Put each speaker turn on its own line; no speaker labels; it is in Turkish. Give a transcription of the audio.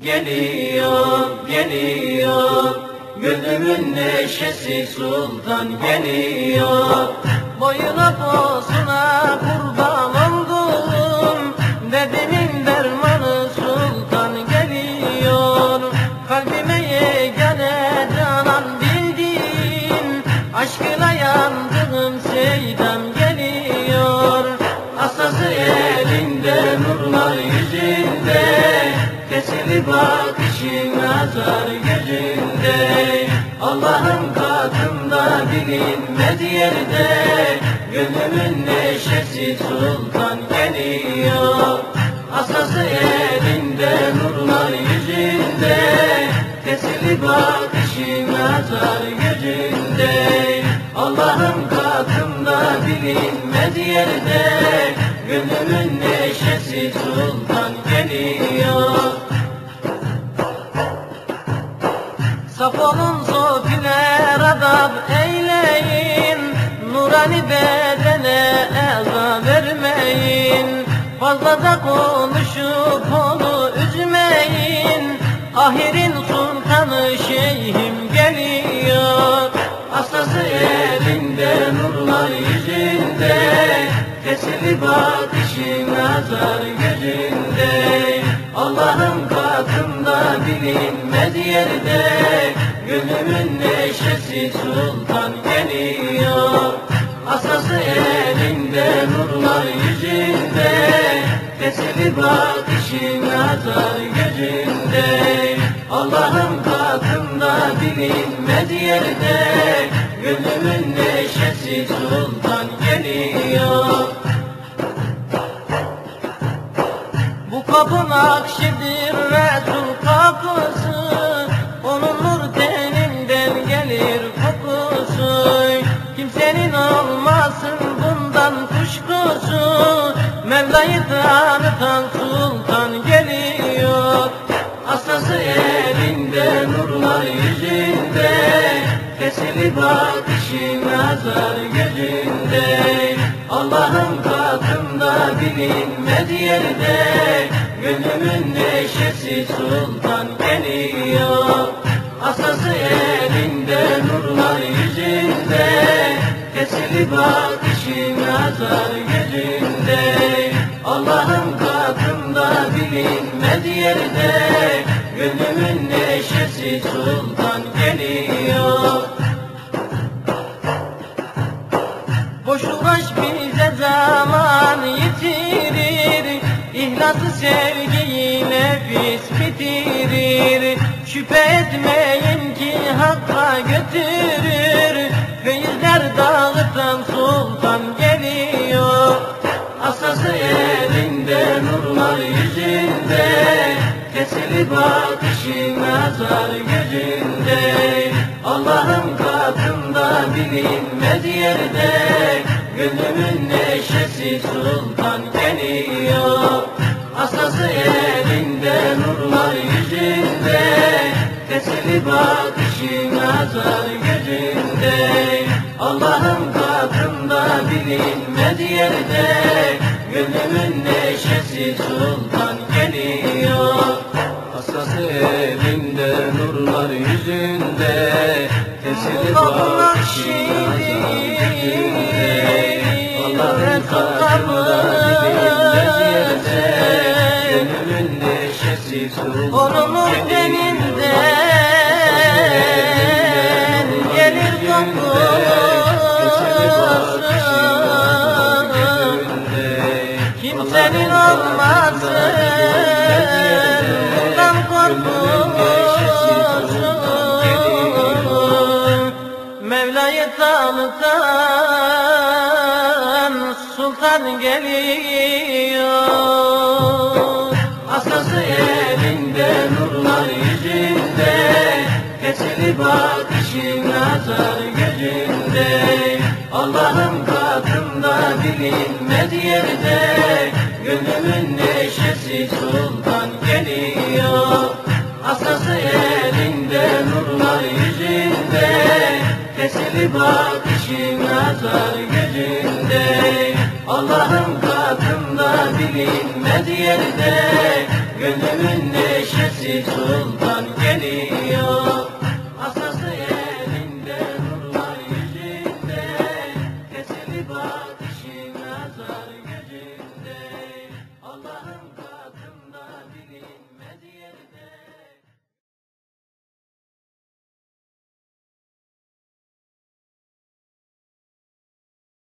Geliyor, geliyor. Gönlümün neşesi sultan geliyor. Boyuna posuna kurban oldum. Dedimin dermanı sultan geliyor. Kalbime yegane canan bildim Aşkına bakışın azar gözünde Allah'ın katında bilinmez yerde Gönlümün neşesi sultan geliyor. Asası elinde nurlar yüzünde Kesili bakışın azar gözünde Allah'ın katında bilinmez yerde Gönlümün neşesi sultan geliyor Saf olun sofiler adab eyleyin Nurani bedene eza vermeyin. Fazlaca konuşup onu üzmeyin Ahirin sultanı şeyhim geliyor. Asası elinde nurlar yüzünde Kesili bakışın azar gözünde. Katında bilinmez yerde. Gönlümün neşesi sultan geliyor. Asası elinde nurlar yüzünde. Kesili bakışın azar gözünde. Allah'ın katında bilinmez yerde. Gönlümün neşesi sultan geliyor. Bu kapı nakşidir Resul kapısı Onun nur teninden gelir kokusu Kimsenin olmasın bundan kuşkusu. Mevla'yı tanıtan sultan geliyor. Asası elinde nurlar yüzünde. Kesili bakışın azar gözünde. Allah'ın katında bilinmez yerde Gönlümün neşesi sultan geliyor. Asası elinde nurlar yüzünde Kesili bakışın azar gözünde. Allah'ın katında bilinmez yerde Gönlümün neşesi sultan geliyor. Boş uğraş bize zaman İhlası sevgiyi nefis bitirir. Şüphe etmeyin ki hakka götürür. Feyizler dağıtan sultan geliyor. Asası elinde nurlar yüzünde. Kesili bakışın azar gözünde. Allah'ın katında bilinmez yerde Gönlümün neşesi sultan geliyor. Asası elinde nurlar yüzünde. Kesili bakışın azar gözünde. Allah'ın katında bilinmez yerde. Gönlümün neşesi sultan geliyor. Hastası elinde nurlar yüzünde. Kesili bakışın azar
Onun deninden gelir kokusu Kimsenin olmasın bundan korkusu Mevla'yı tanıtan sultan geliyor
Asası elinde nurlar yüzünde Kesili bakışın azar gözünde. Allah'ın katında bilinmez yerde Gönlümün neşesi sultan geliyor. Asası elinde nurlar yüzünde Kesili bakışın azar gözünde. Allah'ın